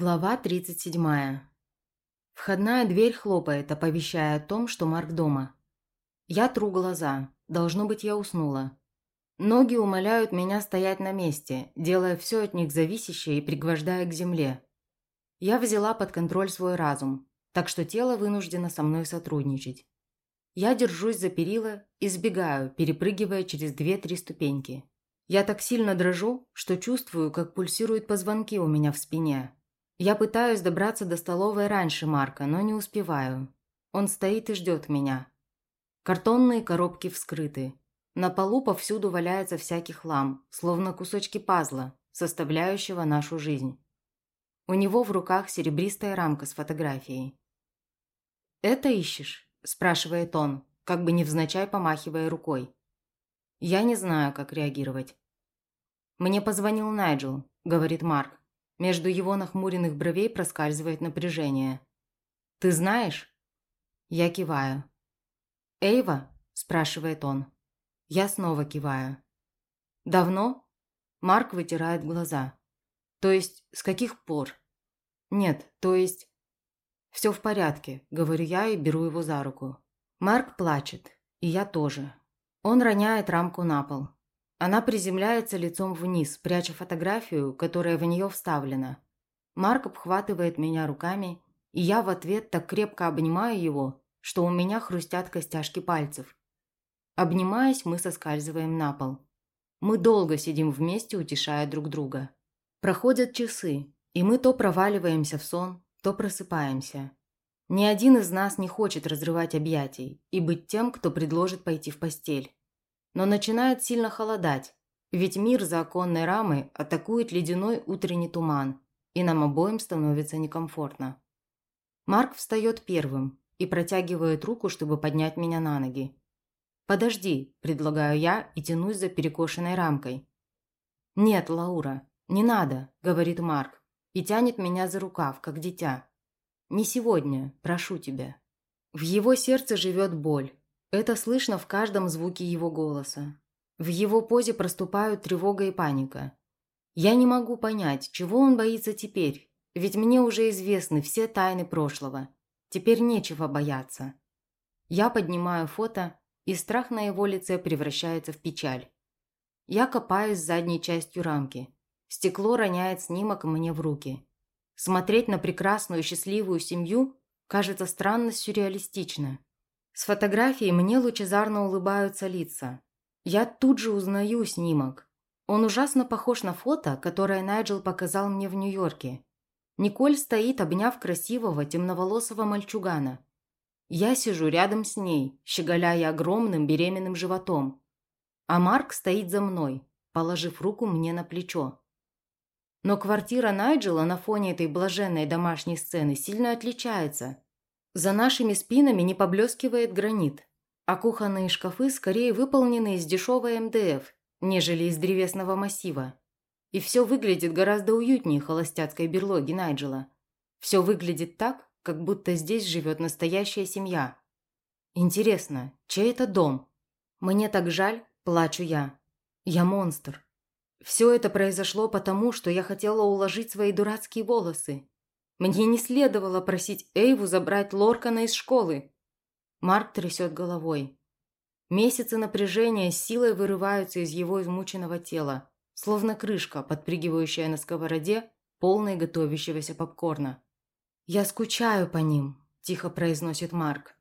Глава 37. Входная дверь хлопает, оповещая о том, что Марк дома. Я тру глаза. Должно быть, я уснула. Ноги умоляют меня стоять на месте, делая все от них зависящее и пригвождая к земле. Я взяла под контроль свой разум, так что тело вынуждено со мной сотрудничать. Я держусь за перила и сбегаю, перепрыгивая через две-три ступеньки. Я так сильно дрожу, что чувствую, как пульсируют позвонки у меня в спине. Я пытаюсь добраться до столовой раньше Марка, но не успеваю. Он стоит и ждет меня. Картонные коробки вскрыты. На полу повсюду валяется всякий хлам, словно кусочки пазла, составляющего нашу жизнь. У него в руках серебристая рамка с фотографией. «Это ищешь?» – спрашивает он, как бы невзначай помахивая рукой. Я не знаю, как реагировать. «Мне позвонил Найджел», – говорит Марк. Между его нахмуренных бровей проскальзывает напряжение. «Ты знаешь?» Я киваю. «Эйва?» – спрашивает он. Я снова киваю. «Давно?» Марк вытирает глаза. «То есть, с каких пор?» «Нет, то есть...» «Все в порядке», – говорю я и беру его за руку. Марк плачет, и я тоже. Он роняет рамку на пол. Она приземляется лицом вниз, пряча фотографию, которая в нее вставлена. Марк обхватывает меня руками, и я в ответ так крепко обнимаю его, что у меня хрустят костяшки пальцев. Обнимаясь, мы соскальзываем на пол. Мы долго сидим вместе, утешая друг друга. Проходят часы, и мы то проваливаемся в сон, то просыпаемся. Ни один из нас не хочет разрывать объятий и быть тем, кто предложит пойти в постель. Но начинает сильно холодать, ведь мир за оконной рамой атакует ледяной утренний туман, и нам обоим становится некомфортно. Марк встает первым и протягивает руку, чтобы поднять меня на ноги. «Подожди», – предлагаю я и тянусь за перекошенной рамкой. «Нет, Лаура, не надо», – говорит Марк и тянет меня за рукав, как дитя. «Не сегодня, прошу тебя». В его сердце живет боль, это слышно в каждом звуке его голоса. В его позе проступают тревога и паника. Я не могу понять, чего он боится теперь, ведь мне уже известны все тайны прошлого. Теперь нечего бояться. Я поднимаю фото, и страх на его лице превращается в печаль. Я копаюсь задней частью рамки. Стекло роняет снимок мне в руки. Смотреть на прекрасную счастливую семью кажется странно сюрреалистично. С фотографией мне лучезарно улыбаются лица. Я тут же узнаю снимок. Он ужасно похож на фото, которое Найджел показал мне в Нью-Йорке. Николь стоит, обняв красивого темноволосого мальчугана. Я сижу рядом с ней, щеголяя огромным беременным животом. А Марк стоит за мной, положив руку мне на плечо. Но квартира Найджела на фоне этой блаженной домашней сцены сильно отличается – за нашими спинами не поблескивает гранит, а кухонные шкафы скорее выполнены из дешевой МДФ, нежели из древесного массива. И все выглядит гораздо уютнее холостяцкой берлоги Найджела. Все выглядит так, как будто здесь живет настоящая семья. Интересно, чей это дом? Мне так жаль, плачу я. Я монстр. Все это произошло потому, что я хотела уложить свои дурацкие волосы. Мне не следовало просить Эйву забрать Лоркана из школы. Марк трясет головой. Месяцы напряжения силой вырываются из его измученного тела, словно крышка, подпрыгивающая на сковороде, полной готовящегося попкорна. «Я скучаю по ним», – тихо произносит Марк.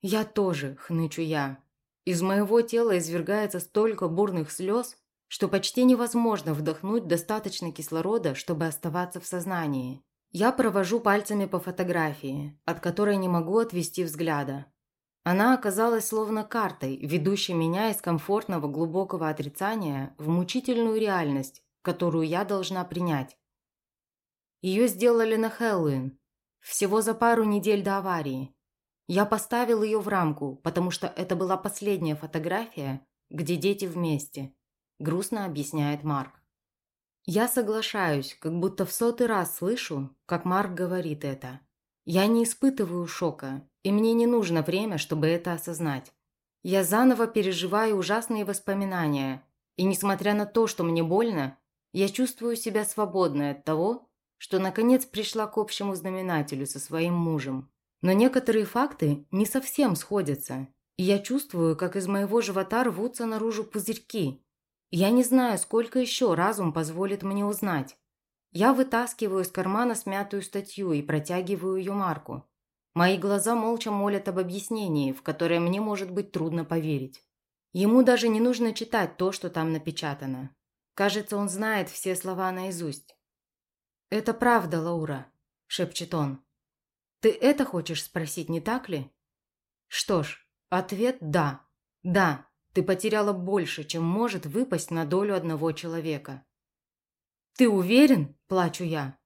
«Я тоже», – хнычу я. Из моего тела извергается столько бурных слез, что почти невозможно вдохнуть достаточно кислорода, чтобы оставаться в сознании. Я провожу пальцами по фотографии, от которой не могу отвести взгляда. Она оказалась словно картой, ведущей меня из комфортного глубокого отрицания в мучительную реальность, которую я должна принять. Ее сделали на Хэллоуин, всего за пару недель до аварии. Я поставил ее в рамку, потому что это была последняя фотография, где дети вместе, грустно объясняет Марк. Я соглашаюсь, как будто в сотый раз слышу, как Марк говорит это. Я не испытываю шока, и мне не нужно время, чтобы это осознать. Я заново переживаю ужасные воспоминания, и несмотря на то, что мне больно, я чувствую себя свободной от того, что наконец пришла к общему знаменателю со своим мужем. Но некоторые факты не совсем сходятся, и я чувствую, как из моего живота рвутся наружу пузырьки. Я не знаю, сколько еще разум позволит мне узнать. Я вытаскиваю из кармана смятую статью и протягиваю ее Марку. Мои глаза молча молят об объяснении, в которое мне может быть трудно поверить. Ему даже не нужно читать то, что там напечатано. Кажется, он знает все слова наизусть. «Это правда, Лаура», – шепчет он. «Ты это хочешь спросить, не так ли?» Что ж, ответ «да». Да, ты потеряла больше, чем может выпасть на долю одного человека. «Ты уверен?» – плачу я.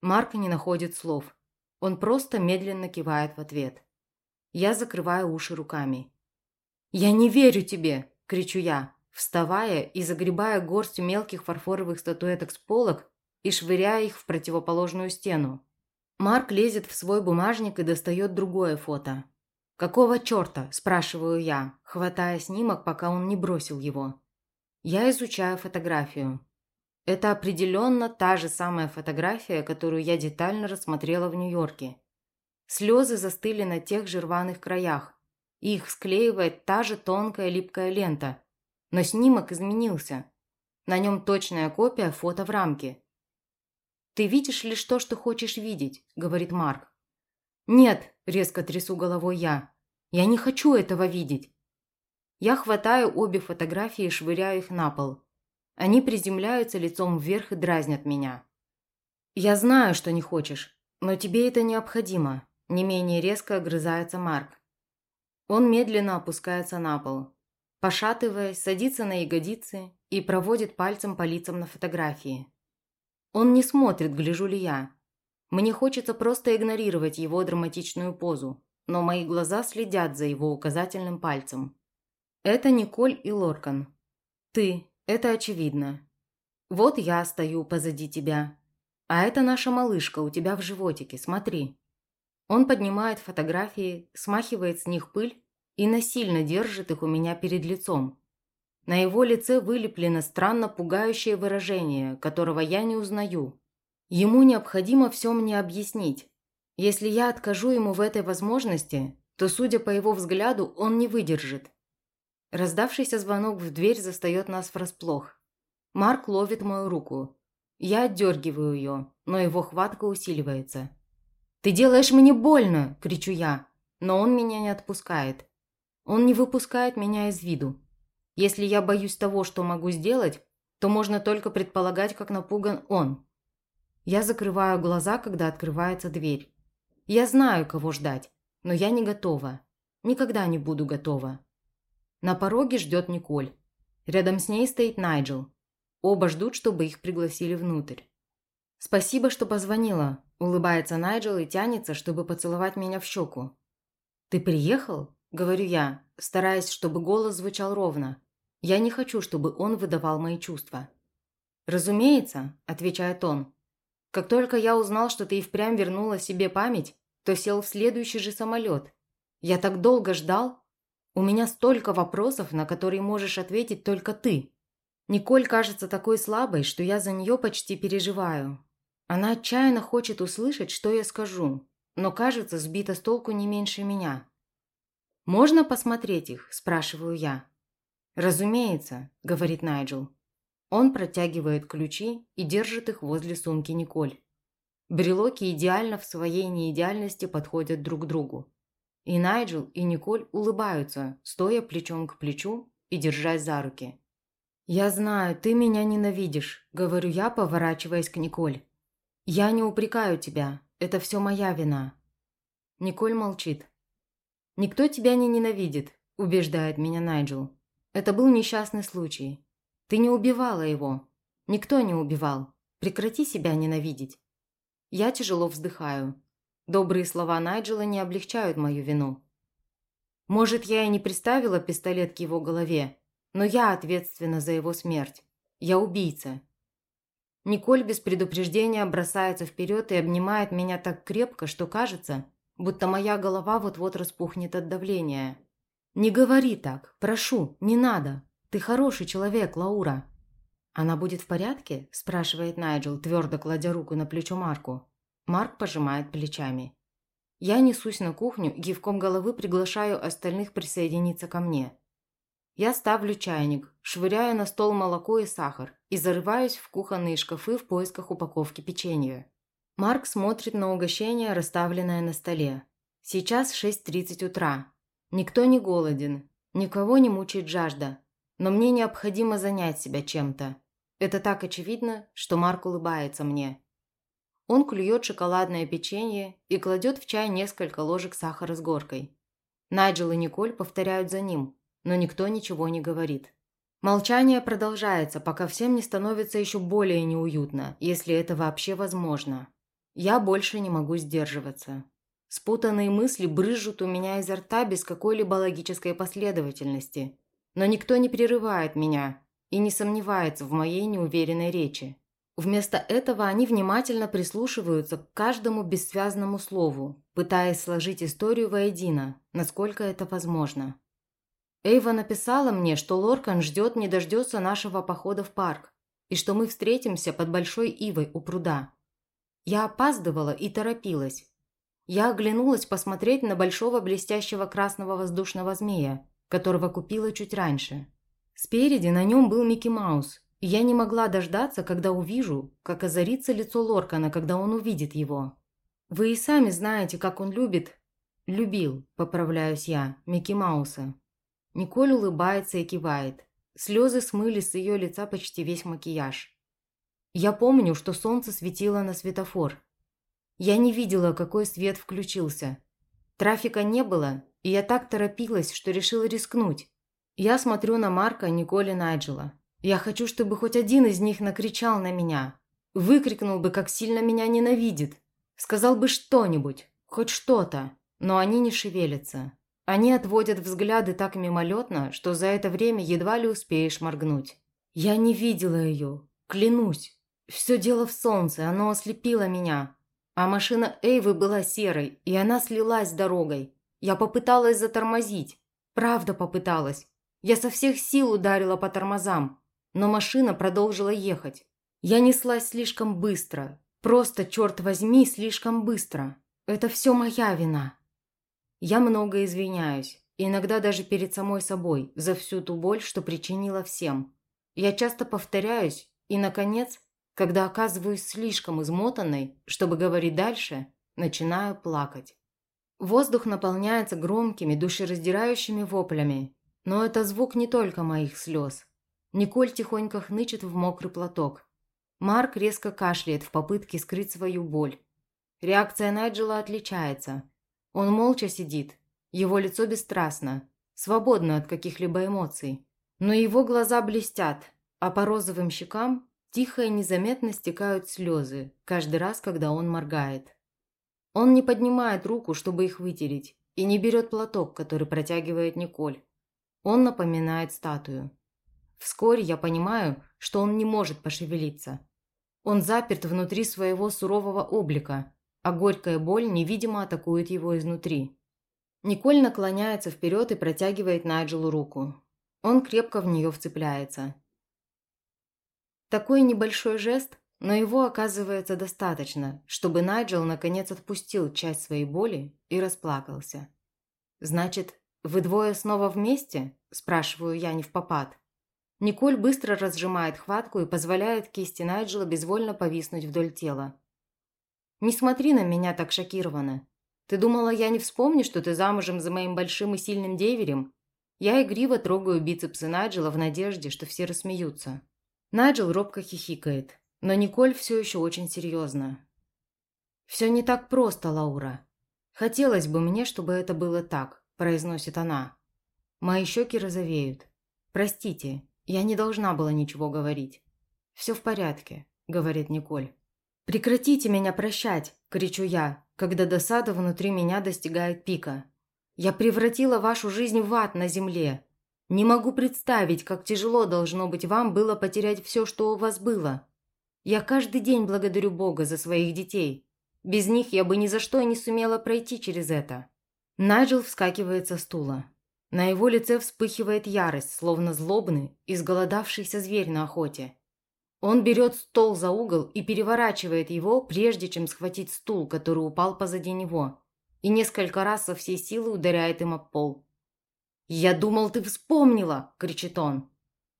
Марк не находит слов. Он просто медленно кивает в ответ. Я закрываю уши руками. «Я не верю тебе!» – кричу я, вставая и загребая горстью мелких фарфоровых статуэток с полок и швыряя их в противоположную стену. Марк лезет в свой бумажник и достает другое фото. «Какого черта?» – спрашиваю я, хватая снимок, пока он не бросил его. Я изучаю фотографию. Это определенно та же самая фотография, которую я детально рассмотрела в Нью-Йорке. Слезы застыли на тех же рваных краях. Их склеивает та же тонкая липкая лента. Но снимок изменился. На нем точная копия фото в рамке. «Ты видишь лишь то, что хочешь видеть», – говорит Марк. «Нет», – резко трясу головой я. «Я не хочу этого видеть». Я хватаю обе фотографии и швыряю их на пол. Они приземляются лицом вверх и дразнят меня. «Я знаю, что не хочешь, но тебе это необходимо», – не менее резко огрызается Марк. Он медленно опускается на пол. Пошатываясь, садится на ягодицы и проводит пальцем по лицам на фотографии. Он не смотрит, гляжу ли я. Мне хочется просто игнорировать его драматичную позу, но мои глаза следят за его указательным пальцем. Это Николь и Лоркан. Ты, это очевидно. Вот я стою позади тебя. А это наша малышка у тебя в животике, смотри. Он поднимает фотографии, смахивает с них пыль и насильно держит их у меня перед лицом. На его лице вылеплено странно пугающее выражение, которого я не узнаю. Ему необходимо все мне объяснить. Если я откажу ему в этой возможности, то, судя по его взгляду, он не выдержит. Раздавшийся звонок в дверь застает нас врасплох. Марк ловит мою руку. Я отдергиваю ее, но его хватка усиливается. «Ты делаешь мне больно!» – кричу я, но он меня не отпускает. Он не выпускает меня из виду. Если я боюсь того, что могу сделать, то можно только предполагать, как напуган он. Я закрываю глаза, когда открывается дверь. Я знаю, кого ждать, но я не готова. Никогда не буду готова. На пороге ждет Николь. Рядом с ней стоит Найджел. Оба ждут, чтобы их пригласили внутрь. «Спасибо, что позвонила», – улыбается Найджел и тянется, чтобы поцеловать меня в щеку. «Ты приехал?» – говорю я, стараясь, чтобы голос звучал ровно. Я не хочу, чтобы он выдавал мои чувства. «Разумеется», – отвечает он. «Как только я узнал, что ты и впрямь вернула себе память, то сел в следующий же самолет. Я так долго ждал, у меня столько вопросов, на которые можешь ответить только ты. Николь кажется такой слабой, что я за нее почти переживаю. Она отчаянно хочет услышать, что я скажу, но кажется сбита с толку не меньше меня. «Можно посмотреть их?» – спрашиваю я. «Разумеется», – говорит Найджел. Он протягивает ключи и держит их возле сумки Николь. Брелоки идеально в своей неидеальности подходят друг к другу. И Найджел, и Николь улыбаются, стоя плечом к плечу и держась за руки. «Я знаю, ты меня ненавидишь», – говорю я, поворачиваясь к Николь. «Я не упрекаю тебя. Это все моя вина». Николь молчит. «Никто тебя не ненавидит», – убеждает меня Найджел. «Это был несчастный случай. Ты не убивала его. Никто не убивал. Прекрати себя ненавидеть». Я тяжело вздыхаю. Добрые слова Найджела не облегчают мою вину. Может, я и не приставила пистолет к его голове, но я ответственна за его смерть. Я убийца. Николь без предупреждения бросается вперед и обнимает меня так крепко, что кажется, будто моя голова вот-вот распухнет от давления. «Не говори так, прошу, не надо. Ты хороший человек, Лаура». «Она будет в порядке?» – спрашивает Найджел, твердо кладя руку на плечо Марку. Марк пожимает плечами. Я несусь на кухню и головы приглашаю остальных присоединиться ко мне. Я ставлю чайник, швыряю на стол молоко и сахар и зарываюсь в кухонные шкафы в поисках упаковки печенья. Марк смотрит на угощение, расставленное на столе. Сейчас 6.30 утра. Никто не голоден, никого не мучает жажда. Но мне необходимо занять себя чем-то. Это так очевидно, что Марк улыбается мне. Он клюет шоколадное печенье и кладет в чай несколько ложек сахара с горкой. Найджел и Николь повторяют за ним, но никто ничего не говорит. Молчание продолжается, пока всем не становится еще более неуютно, если это вообще возможно. Я больше не могу сдерживаться. Спутанные мысли брызжут у меня изо рта без какой-либо логической последовательности. Но никто не прерывает меня, и не сомневается в моей неуверенной речи. Вместо этого они внимательно прислушиваются к каждому бессвязному слову, пытаясь сложить историю воедино, насколько это возможно. Эйва написала мне, что Лоркан ждет не дождется нашего похода в парк, и что мы встретимся под Большой Ивой у пруда. Я опаздывала и торопилась. Я оглянулась посмотреть на большого блестящего красного воздушного змея, которого купила чуть раньше. Спереди на нем был Микки Маус, и я не могла дождаться, когда увижу, как озарится лицо Лоркана, когда он увидит его. Вы и сами знаете, как он любит... Любил, поправляюсь я, Микки Мауса. Николь улыбается и кивает. Слезы смыли с ее лица почти весь макияж. Я помню, что солнце светило на светофор. Я не видела, какой свет включился. Трафика не было, и я так торопилась, что решила рискнуть. Я смотрю на Марка, Николь и Найджела. Я хочу, чтобы хоть один из них накричал на меня. Выкрикнул бы, как сильно меня ненавидит. Сказал бы что-нибудь, хоть что-то. Но они не шевелятся. Они отводят взгляды так мимолетно, что за это время едва ли успеешь моргнуть. Я не видела ее. Клянусь. Все дело в солнце, оно ослепило меня. А машина Эйвы была серой, и она слилась с дорогой. Я попыталась затормозить. Правда попыталась. Я со всех сил ударила по тормозам, но машина продолжила ехать. Я неслась слишком быстро. Просто, черт возьми, слишком быстро. Это все моя вина. Я много извиняюсь, иногда даже перед самой собой, за всю ту боль, что причинила всем. Я часто повторяюсь, и, наконец, когда оказываюсь слишком измотанной, чтобы говорить дальше, начинаю плакать. Воздух наполняется громкими, душераздирающими воплями, но это звук не только моих слез. Николь тихонько хнычет в мокрый платок. Марк резко кашляет в попытке скрыть свою боль. Реакция Найджела отличается. Он молча сидит. Его лицо бесстрастно, свободно от каких-либо эмоций. Но его глаза блестят, а по розовым щекам тихо и незаметно стекают слезы, каждый раз, когда он моргает. Он не поднимает руку, чтобы их вытереть, и не берет платок, который протягивает Николь. Он напоминает статую. Вскоре я понимаю, что он не может пошевелиться. Он заперт внутри своего сурового облика, а горькая боль невидимо атакует его изнутри. Николь наклоняется вперед и протягивает Найджелу руку. Он крепко в нее вцепляется. Такой небольшой жест, но его оказывается достаточно, чтобы Найджел наконец отпустил часть своей боли и расплакался. Значит, «Вы двое снова вместе?» – спрашиваю я не в попад. Николь быстро разжимает хватку и позволяет кисти Найджела безвольно повиснуть вдоль тела. «Не смотри на меня так шокированно. Ты думала, я не вспомню, что ты замужем за моим большим и сильным деверем?» Я игриво трогаю бицепсы Найджела в надежде, что все рассмеются. Найджел робко хихикает, но Николь все еще очень серьезно. «Все не так просто, Лаура. Хотелось бы мне, чтобы это было так. – произносит она. Мои щеки розовеют. «Простите, я не должна была ничего говорить». «Все в порядке», – говорит Николь. «Прекратите меня прощать!» – кричу я, когда досада внутри меня достигает пика. «Я превратила вашу жизнь в ад на земле. Не могу представить, как тяжело должно быть вам было потерять все, что у вас было. Я каждый день благодарю Бога за своих детей. Без них я бы ни за что не сумела пройти через это». Найджел вскакивает со стула. На его лице вспыхивает ярость, словно злобный, изголодавшийся зверь на охоте. Он берет стол за угол и переворачивает его, прежде чем схватить стул, который упал позади него, и несколько раз со всей силы ударяет им об пол. «Я думал, ты вспомнила!» – кричит он.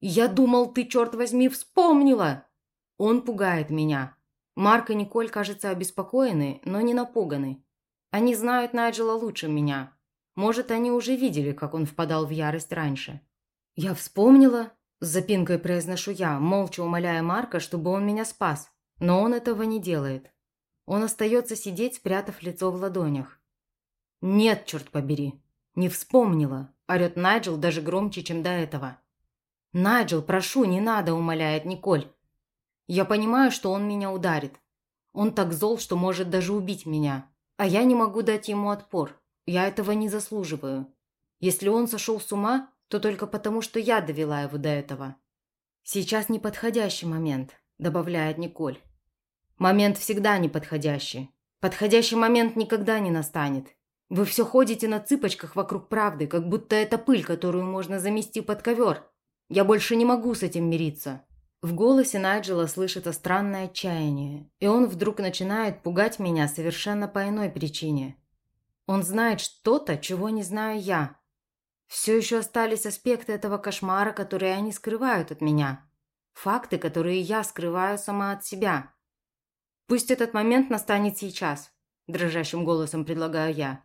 «Я думал, ты, черт возьми, вспомнила!» Он пугает меня. Марк и Николь, кажется, обеспокоены, но не напуганы. Они знают Найджела лучше меня. Может, они уже видели, как он впадал в ярость раньше. «Я вспомнила?» – с запинкой произношу я, молча умоляя Марка, чтобы он меня спас. Но он этого не делает. Он остается сидеть, спрятав лицо в ладонях. «Нет, черт побери! Не вспомнила!» – орет Найджел даже громче, чем до этого. «Найджел, прошу, не надо!» – умоляет Николь. Я понимаю, что он меня ударит. Он так зол, что может даже убить меня. А я не могу дать ему отпор. Я этого не заслуживаю. Если он сошел с ума, то только потому, что я довела его до этого. Сейчас неподходящий момент, добавляет Николь. Момент всегда неподходящий. Подходящий момент никогда не настанет. Вы все ходите на цыпочках вокруг правды, как будто это пыль, которую можно замести под ковер. Я больше не могу с этим мириться. В голосе Найджела слышится странное отчаяние, и он вдруг начинает пугать меня совершенно по иной причине. Он знает что-то, чего не знаю я. Все еще остались аспекты этого кошмара, которые они скрывают от меня. Факты, которые я скрываю сама от себя. Пусть этот момент настанет сейчас, дрожащим голосом предлагаю я.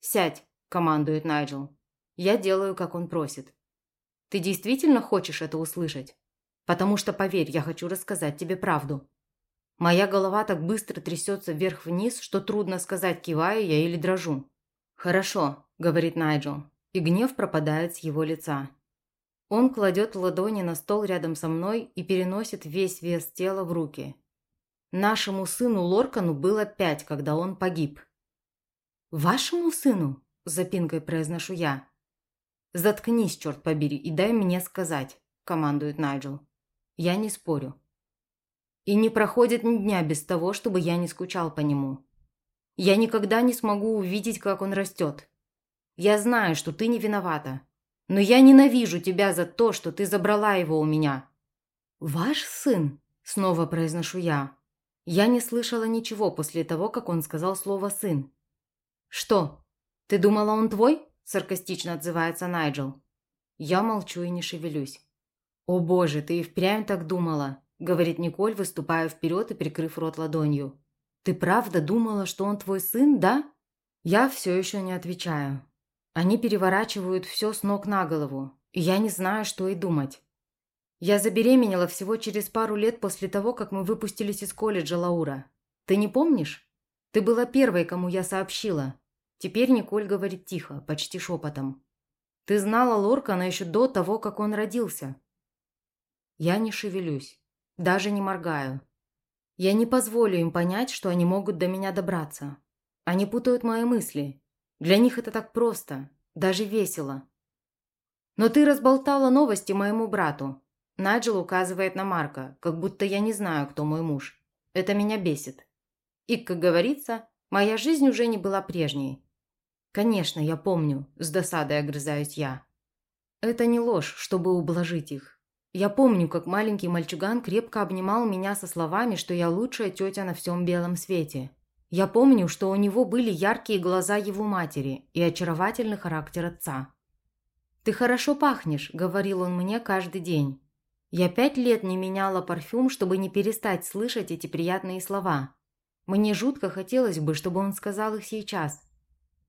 «Сядь», – командует Найджел. Я делаю, как он просит. «Ты действительно хочешь это услышать?» Потому что, поверь, я хочу рассказать тебе правду. Моя голова так быстро трясется вверх-вниз, что трудно сказать, киваю я или дрожу. «Хорошо», – говорит Найджел, и гнев пропадает с его лица. Он кладет ладони на стол рядом со мной и переносит весь вес тела в руки. Нашему сыну Лоркану было пять, когда он погиб. «Вашему сыну?» – запинкой произношу я. «Заткнись, черт побери, и дай мне сказать», – командует Найджел. Я не спорю. И не проходит ни дня без того, чтобы я не скучал по нему. Я никогда не смогу увидеть, как он растет. Я знаю, что ты не виновата. Но я ненавижу тебя за то, что ты забрала его у меня. «Ваш сын?» – снова произношу я. Я не слышала ничего после того, как он сказал слово «сын». «Что? Ты думала, он твой?» – саркастично отзывается Найджел. Я молчу и не шевелюсь. «О боже, ты и впрямь так думала», – говорит Николь, выступая вперед и прикрыв рот ладонью. «Ты правда думала, что он твой сын, да?» Я все еще не отвечаю. Они переворачивают все с ног на голову, и я не знаю, что и думать. Я забеременела всего через пару лет после того, как мы выпустились из колледжа, Лаура. Ты не помнишь? Ты была первой, кому я сообщила. Теперь Николь говорит тихо, почти шепотом. Ты знала Лоркана еще до того, как он родился. Я не шевелюсь, даже не моргаю. Я не позволю им понять, что они могут до меня добраться. Они путают мои мысли. Для них это так просто, даже весело. Но ты разболтала новости моему брату. Наджел указывает на Марка, как будто я не знаю, кто мой муж. Это меня бесит. И, как говорится, моя жизнь уже не была прежней. Конечно, я помню, с досадой огрызаюсь я. Это не ложь, чтобы ублажить их. Я помню, как маленький мальчуган крепко обнимал меня со словами, что я лучшая тетя на всем белом свете. Я помню, что у него были яркие глаза его матери и очаровательный характер отца. «Ты хорошо пахнешь», – говорил он мне каждый день. Я пять лет не меняла парфюм, чтобы не перестать слышать эти приятные слова. Мне жутко хотелось бы, чтобы он сказал их сейчас.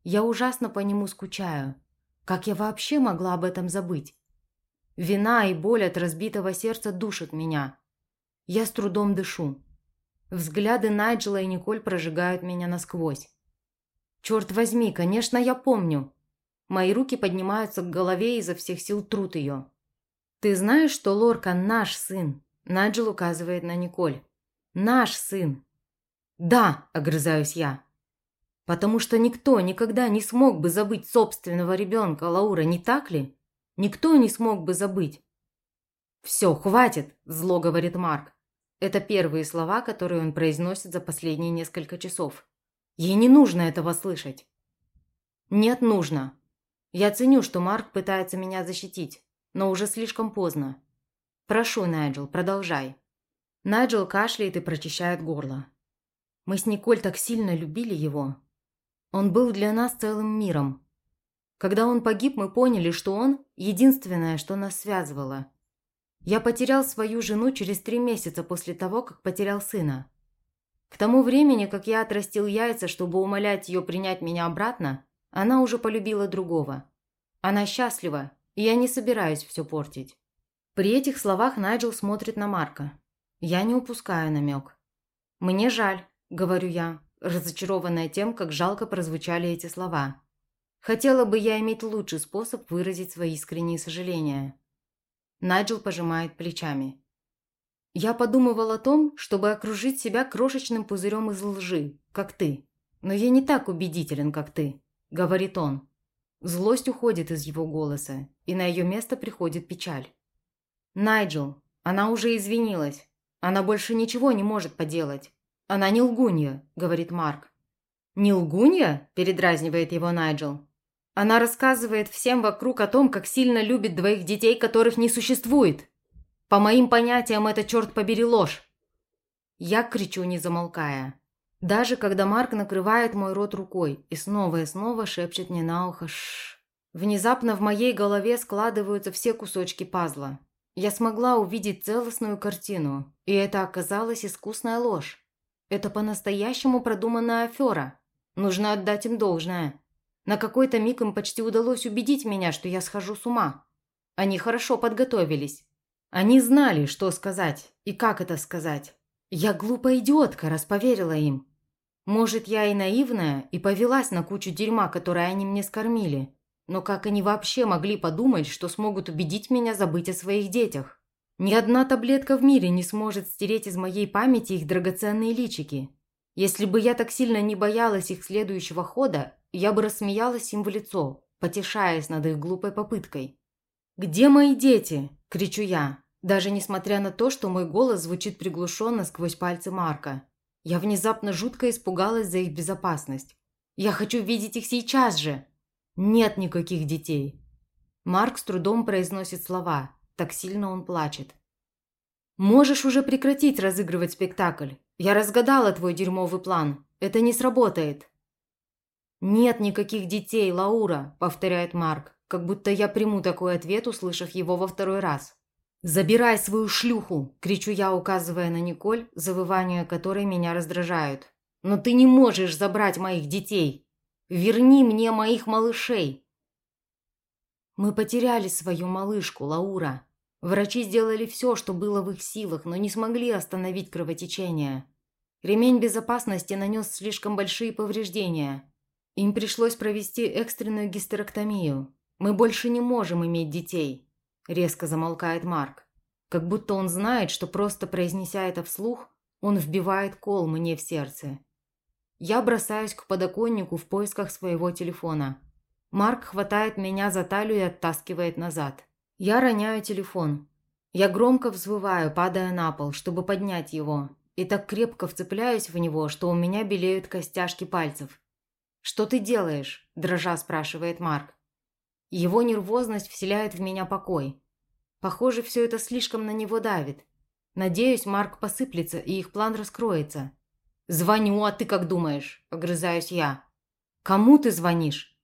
Я ужасно по нему скучаю. Как я вообще могла об этом забыть? Вина и боль от разбитого сердца душат меня. Я с трудом дышу. Взгляды Найджела и Николь прожигают меня насквозь. Черт возьми, конечно, я помню. Мои руки поднимаются к голове и изо всех сил трут ее. Ты знаешь, что Лорка наш сын? Найджел указывает на Николь. Наш сын. Да, огрызаюсь я. Потому что никто никогда не смог бы забыть собственного ребенка, Лаура, не так ли? Никто не смог бы забыть. «Все, хватит!» – зло говорит Марк. Это первые слова, которые он произносит за последние несколько часов. Ей не нужно этого слышать. Нет, нужно. Я ценю, что Марк пытается меня защитить, но уже слишком поздно. Прошу, Найджел, продолжай. Найджел кашляет и прочищает горло. Мы с Николь так сильно любили его. Он был для нас целым миром. Когда он погиб, мы поняли, что он – единственное, что нас связывало. Я потерял свою жену через три месяца после того, как потерял сына. К тому времени, как я отрастил яйца, чтобы умолять ее принять меня обратно, она уже полюбила другого. Она счастлива, и я не собираюсь все портить. При этих словах Найджел смотрит на Марка. Я не упускаю намек. «Мне жаль», – говорю я, разочарованная тем, как жалко прозвучали эти слова. Хотела бы я иметь лучший способ выразить свои искренние сожаления. Найджел пожимает плечами. Я подумывал о том, чтобы окружить себя крошечным пузырем из лжи, как ты. Но я не так убедителен, как ты, говорит он. Злость уходит из его голоса, и на ее место приходит печаль. Найджел, она уже извинилась. Она больше ничего не может поделать. Она не лгунья, говорит Марк. Не лгунья? передразнивает его Найджел. Она рассказывает всем вокруг о том, как сильно любит двоих детей, которых не существует. По моим понятиям, это, черт побери, ложь. Я кричу, не замолкая. Даже когда Марк накрывает мой рот рукой и снова и снова шепчет мне на ухо «шшш». Внезапно в моей голове складываются все кусочки пазла. Я смогла увидеть целостную картину, и это оказалась искусная ложь. Это по-настоящему продуманная афера. Нужно отдать им должное. На какой-то миг им почти удалось убедить меня, что я схожу с ума. Они хорошо подготовились. Они знали, что сказать и как это сказать. Я глупая идиотка, раз поверила им. Может, я и наивная, и повелась на кучу дерьма, которое они мне скормили. Но как они вообще могли подумать, что смогут убедить меня забыть о своих детях? Ни одна таблетка в мире не сможет стереть из моей памяти их драгоценные личики. Если бы я так сильно не боялась их следующего хода, я бы рассмеялась им в лицо, потешаясь над их глупой попыткой. «Где мои дети?» – кричу я, даже несмотря на то, что мой голос звучит приглушенно сквозь пальцы Марка. Я внезапно жутко испугалась за их безопасность. «Я хочу видеть их сейчас же!» Нет никаких детей. Марк с трудом произносит слова, так сильно он плачет. Можешь уже прекратить разыгрывать спектакль. Я разгадала твой дерьмовый план. Это не сработает. Нет никаких детей, Лаура, повторяет Марк, как будто я приму такой ответ, услышав его во второй раз. «Забирай свою шлюху!» – кричу я, указывая на Николь, завывания которой меня раздражают. «Но ты не можешь забрать моих детей!» Верни мне моих малышей!» Мы потеряли свою малышку, Лаура. Врачи сделали все, что было в их силах, но не смогли остановить кровотечение. Ремень безопасности нанес слишком большие повреждения. Им пришлось провести экстренную гистерэктомию. Мы больше не можем иметь детей. Резко замолкает Марк. Как будто он знает, что просто произнеся это вслух, он вбивает кол мне в сердце. Я бросаюсь к подоконнику в поисках своего телефона. Марк хватает меня за талию и оттаскивает назад. Я роняю телефон. Я громко взвываю, падая на пол, чтобы поднять его, и так крепко вцепляюсь в него, что у меня белеют костяшки пальцев. «Что ты делаешь?» – дрожа спрашивает Марк. Его нервозность вселяет в меня покой. Похоже, все это слишком на него давит. Надеюсь, Марк посыплется, и их план раскроется. «Звоню, а ты как думаешь?» – огрызаюсь я. «Кому ты звонишь?»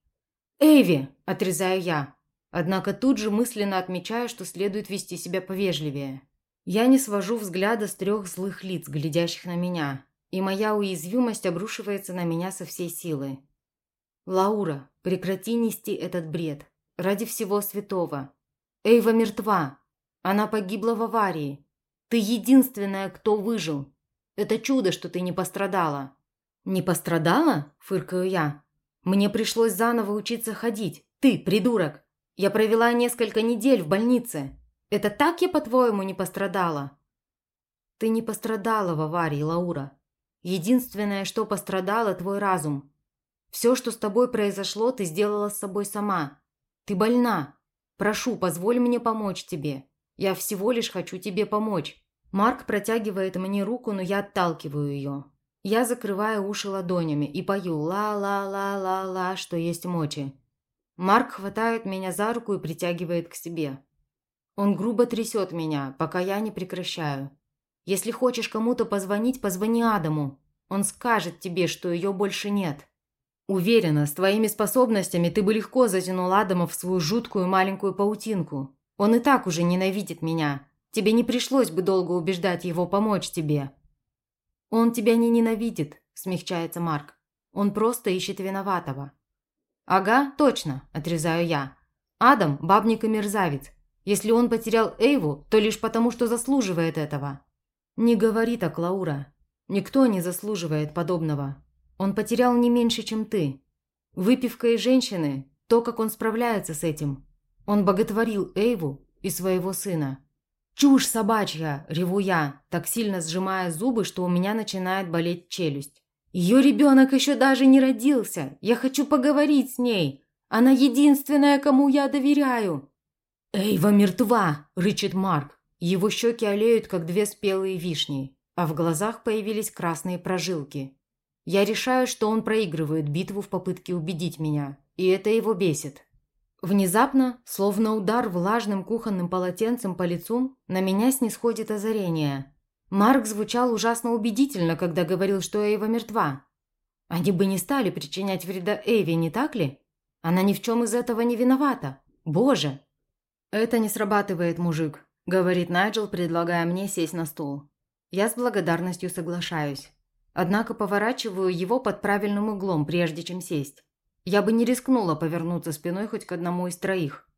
«Эйви!» – отрезаю я. Однако тут же мысленно отмечаю, что следует вести себя повежливее. Я не свожу взгляда с трех злых лиц, глядящих на меня, и моя уязвимость обрушивается на меня со всей силы. «Лаура, прекрати нести этот бред. Ради всего святого. Эйва мертва. Она погибла в аварии. Ты единственная, кто выжил. Это чудо, что ты не пострадала». «Не пострадала?» – фыркаю я. «Мне пришлось заново учиться ходить. Ты, придурок! Я провела несколько недель в больнице. Это так я, по-твоему, не пострадала?» «Ты не пострадала в аварии, Лаура. Единственное, что пострадало, твой разум. Все, что с тобой произошло, ты сделала с собой сама. Ты больна. Прошу, позволь мне помочь тебе. Я всего лишь хочу тебе помочь. Марк протягивает мне руку, но я отталкиваю ее. Я закрываю уши ладонями и пою «ла-ла-ла-ла-ла», что есть мочи. Марк хватает меня за руку и притягивает к себе. Он грубо трясет меня, пока я не прекращаю. Если хочешь кому-то позвонить, позвони Адаму. Он скажет тебе, что ее больше нет. Уверена, с твоими способностями ты бы легко затянул Адама в свою жуткую маленькую паутинку. Он и так уже ненавидит меня. Тебе не пришлось бы долго убеждать его помочь тебе. Он тебя не ненавидит, смягчается Марк. Он просто ищет виноватого. Ага, точно, отрезаю я. Адам – бабник и мерзавец. Если он потерял Эйву, то лишь потому, что заслуживает этого. Не говори так, Лаура. Никто не заслуживает подобного. Он потерял не меньше, чем ты. Выпивка и женщины – то, как он справляется с этим. Он боготворил Эйву и своего сына. «Чушь собачья!» – реву я, так сильно сжимая зубы, что у меня начинает болеть челюсть. «Ее ребенок еще даже не родился! Я хочу поговорить с ней! Она единственная, кому я доверяю!» «Эйва мертва!» – рычит Марк. Его щеки олеют, как две спелые вишни, а в глазах появились красные прожилки. Я решаю, что он проигрывает битву в попытке убедить меня, и это его бесит. Внезапно, словно удар влажным кухонным полотенцем по лицу, на меня снисходит озарение. Марк звучал ужасно убедительно, когда говорил, что Эйва мертва. Они бы не стали причинять вреда Эйве, не так ли? Она ни в чем из этого не виновата. Боже! Это не срабатывает, мужик. – говорит Найджел, предлагая мне сесть на стул. Я с благодарностью соглашаюсь. Однако поворачиваю его под правильным углом, прежде чем сесть. Я бы не рискнула повернуться спиной хоть к одному из троих.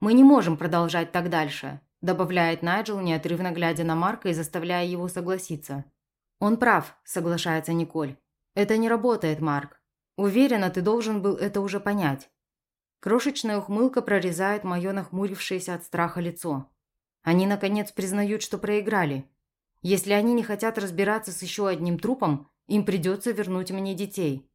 «Мы не можем продолжать так дальше», – добавляет Найджел, неотрывно глядя на Марка и заставляя его согласиться. «Он прав», – соглашается Николь. «Это не работает, Марк. Уверена, ты должен был это уже понять». Крошечная ухмылка прорезает мое нахмурившееся от страха лицо. Они, наконец, признают, что проиграли. Если они не хотят разбираться с еще одним трупом, им придется вернуть мне детей.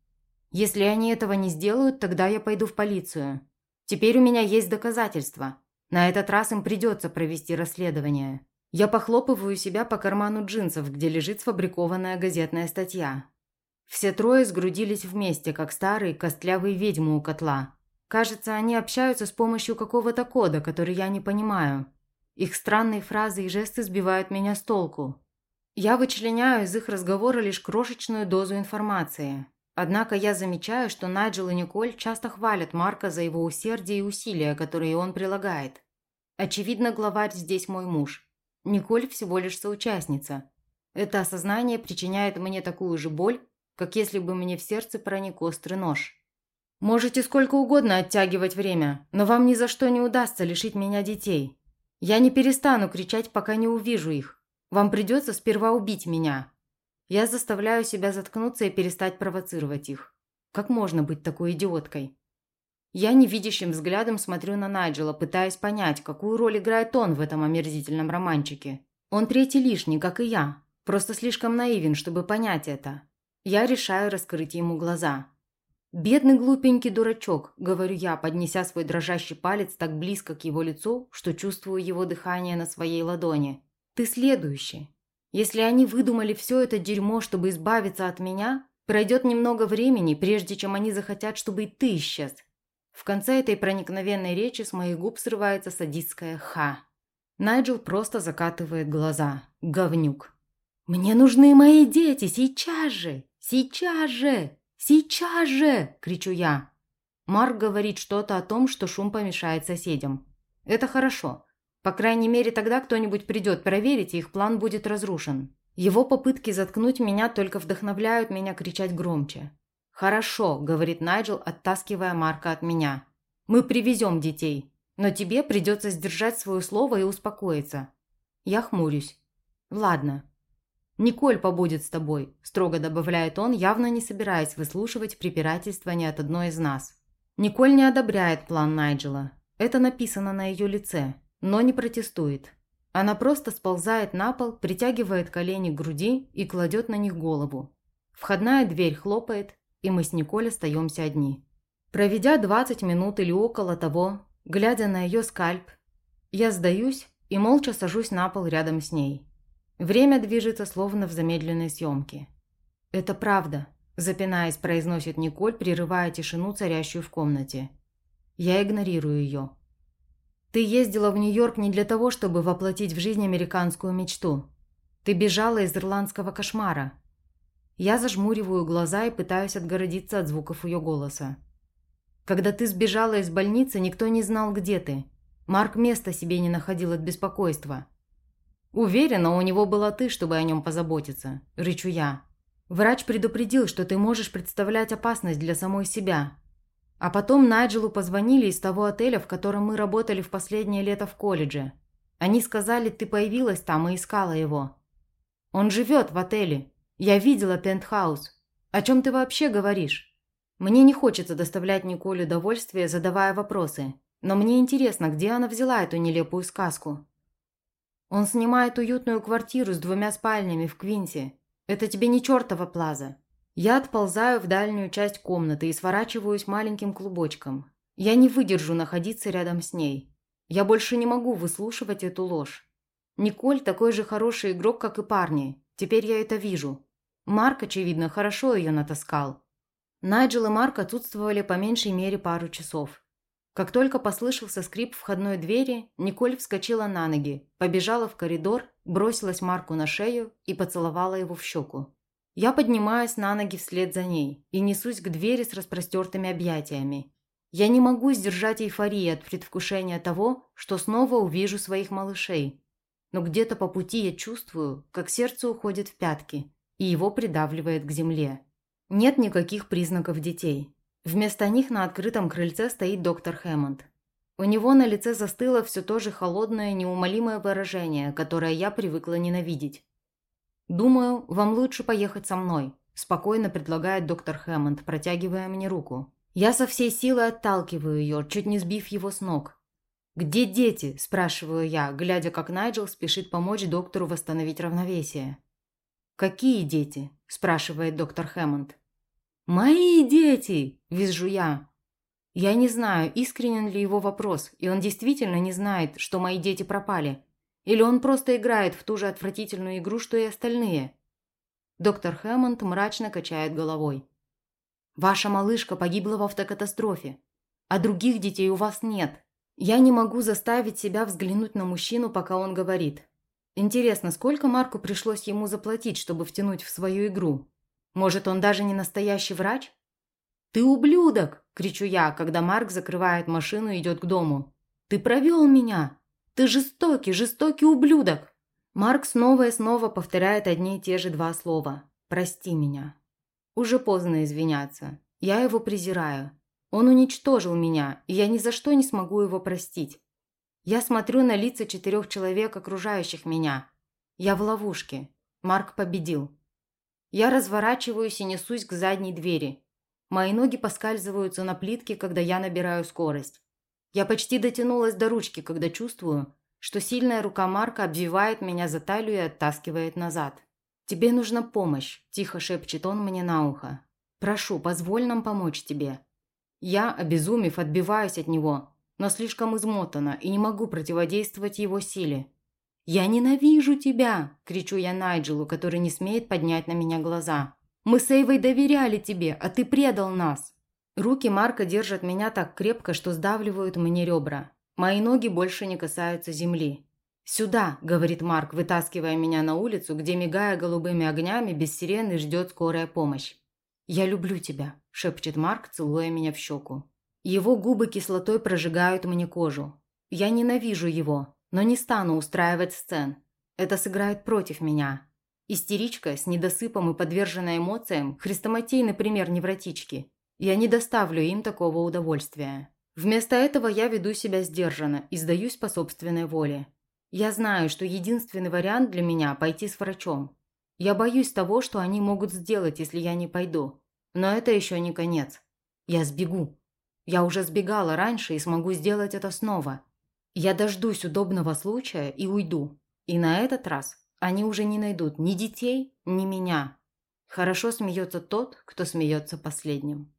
Если они этого не сделают, тогда я пойду в полицию. Теперь у меня есть доказательства. На этот раз им придется провести расследование. Я похлопываю себя по карману джинсов, где лежит сфабрикованная газетная статья. Все трое сгрудились вместе, как старые костлявые ведьмы у котла. Кажется, они общаются с помощью какого-то кода, который я не понимаю. Их странные фразы и жесты сбивают меня с толку. Я вычленяю из их разговора лишь крошечную дозу информации. Однако я замечаю, что Найджел и Николь часто хвалят Марка за его усердие и усилия, которые он прилагает. Очевидно, главарь здесь мой муж. Николь всего лишь соучастница. Это осознание причиняет мне такую же боль, как если бы мне в сердце проник острый нож. Можете сколько угодно оттягивать время, но вам ни за что не удастся лишить меня детей. Я не перестану кричать, пока не увижу их. Вам придется сперва убить меня. Я заставляю себя заткнуться и перестать провоцировать их. Как можно быть такой идиоткой? Я невидящим взглядом смотрю на Найджела, пытаясь понять, какую роль играет он в этом омерзительном романчике. Он третий лишний, как и я. Просто слишком наивен, чтобы понять это. Я решаю раскрыть ему глаза. «Бедный глупенький дурачок», – говорю я, поднеся свой дрожащий палец так близко к его лицу, что чувствую его дыхание на своей ладони. «Ты следующий. Если они выдумали все это дерьмо, чтобы избавиться от меня, пройдет немного времени, прежде чем они захотят, чтобы и ты исчез». В конце этой проникновенной речи с моих губ срывается садистское «ха». Найджел просто закатывает глаза. Говнюк. «Мне нужны мои дети, сейчас же! Сейчас же!» «Сейчас же!» – кричу я. Марк говорит что-то о том, что шум помешает соседям. Это хорошо. По крайней мере, тогда кто-нибудь придет проверить, и их план будет разрушен. Его попытки заткнуть меня только вдохновляют меня кричать громче. «Хорошо», – говорит Найджел, оттаскивая Марка от меня. «Мы привезем детей, но тебе придется сдержать свое слово и успокоиться». Я хмурюсь. «Ладно, «Николь побудет с тобой», – строго добавляет он, явно не собираясь выслушивать препирательства ни от одной из нас. Николь не одобряет план Найджела. Это написано на ее лице, но не протестует. Она просто сползает на пол, притягивает колени к груди и кладет на них голову. Входная дверь хлопает, и мы с Николь остаемся одни. Проведя 20 минут или около того, глядя на ее скальп, я сдаюсь и молча сажусь на пол рядом с ней. Время движется словно в замедленной съемке. «Это правда», – запинаясь, произносит Николь, прерывая тишину, царящую в комнате. Я игнорирую ее. «Ты ездила в Нью-Йорк не для того, чтобы воплотить в жизнь американскую мечту. Ты бежала из ирландского кошмара. Я зажмуриваю глаза и пытаюсь отгородиться от звуков ее голоса. Когда ты сбежала из больницы, никто не знал, где ты. Марк места себе не находил от беспокойства. Уверена, у него была ты, чтобы о нем позаботиться. Рычу я. Врач предупредил, что ты можешь представлять опасность для самой себя. А потом Найджелу позвонили из того отеля, в котором мы работали в последнее лето в колледже. Они сказали, ты появилась там и искала его. Он живет в отеле. Я видела пентхаус. О чем ты вообще говоришь? Мне не хочется доставлять Николе удовольствие, задавая вопросы. Но мне интересно, где она взяла эту нелепую сказку. Он снимает уютную квартиру с двумя спальнями в Квинсе. Это тебе не чертова плаза. Я отползаю в дальнюю часть комнаты и сворачиваюсь маленьким клубочком. Я не выдержу находиться рядом с ней. Я больше не могу выслушивать эту ложь. Николь такой же хороший игрок, как и парни. Теперь я это вижу. Марк, очевидно, хорошо ее натаскал. Найджел и Марк отсутствовали по меньшей мере пару часов. Как только послышался скрип входной двери, Николь вскочила на ноги, побежала в коридор, бросилась Марку на шею и поцеловала его в щеку. Я поднимаюсь на ноги вслед за ней и несусь к двери с распростертыми объятиями. Я не могу сдержать эйфории от предвкушения того, что снова увижу своих малышей. Но где-то по пути я чувствую, как сердце уходит в пятки, и его придавливает к земле. Нет никаких признаков детей. Вместо них на открытом крыльце стоит доктор Хэммонд. У него на лице застыло все то же холодное, неумолимое выражение, которое я привыкла ненавидеть. «Думаю, вам лучше поехать со мной», – спокойно предлагает доктор Хэммонд, протягивая мне руку. Я со всей силы отталкиваю ее, чуть не сбив его с ног. «Где дети?» – спрашиваю я, глядя, как Найджел спешит помочь доктору восстановить равновесие. «Какие дети?» – спрашивает доктор Хэммонд. «Мои дети!» – визжу я. Я не знаю, искренен ли его вопрос, и он действительно не знает, что мои дети пропали. Или он просто играет в ту же отвратительную игру, что и остальные. Доктор Хэммонд мрачно качает головой. «Ваша малышка погибла в автокатастрофе, а других детей у вас нет. Я не могу заставить себя взглянуть на мужчину, пока он говорит. Интересно, сколько Марку пришлось ему заплатить, чтобы втянуть в свою игру? Может, он даже не настоящий врач? «Ты ублюдок!» – кричу я, когда Марк закрывает машину и идет к дому. «Ты провел меня! Ты жестокий, жестокий ублюдок!» Марк снова и снова повторяет одни и те же два слова. «Прости меня». Уже поздно извиняться. Я его презираю. Он уничтожил меня, и я ни за что не смогу его простить. Я смотрю на лица четырех человек, окружающих меня. Я в ловушке. Марк победил. Я разворачиваюсь и несусь к задней двери. Мои ноги поскальзываются на плитке, когда я набираю скорость. Я почти дотянулась до ручки, когда чувствую, что сильная рука Марка обвивает меня за талию и оттаскивает назад. «Тебе нужна помощь», – тихо шепчет он мне на ухо. «Прошу, позволь нам помочь тебе». Я, обезумев, отбиваюсь от него, но слишком измотана и не могу противодействовать его силе. «Я ненавижу тебя!» – кричу я Найджелу, который не смеет поднять на меня глаза. «Мы с Эйвой доверяли тебе, а ты предал нас!» Руки Марка держат меня так крепко, что сдавливают мне ребра. Мои ноги больше не касаются земли. «Сюда!» – говорит Марк, вытаскивая меня на улицу, где, мигая голубыми огнями, без сирены ждет скорая помощь. «Я люблю тебя», – шепчет Марк, целуя меня в щеку. Его губы кислотой прожигают мне кожу. Я ненавижу его, но не стану устраивать сцен. Это сыграет против меня. Истеричка с недосыпом и подверженная эмоциям – хрестоматийный пример невротички. Я не доставлю им такого удовольствия. Вместо этого я веду себя сдержанно и сдаюсь по собственной воле. Я знаю, что единственный вариант для меня – пойти с врачом. Я боюсь того, что они могут сделать, если я не пойду. Но это еще не конец. Я сбегу. Я уже сбегала раньше и смогу сделать это снова. Я дождусь удобного случая и уйду. И на этот раз они уже не найдут ни детей, ни меня. Хорошо смеется тот, кто смеется последним.